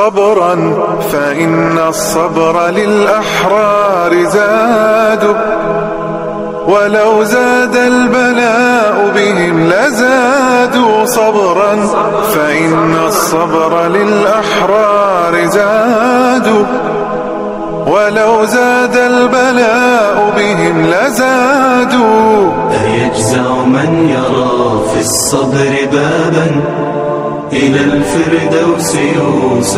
صبرا فإن الصبر للأحرار زاد. ولو زاد البلاء بهم لزادوا صبرا فإن الصبر للأحرار زاد. ولو زاد البلاء بهم لزادوا أيجزع من يرى في الصبر بابا إلى الفردوس يوسف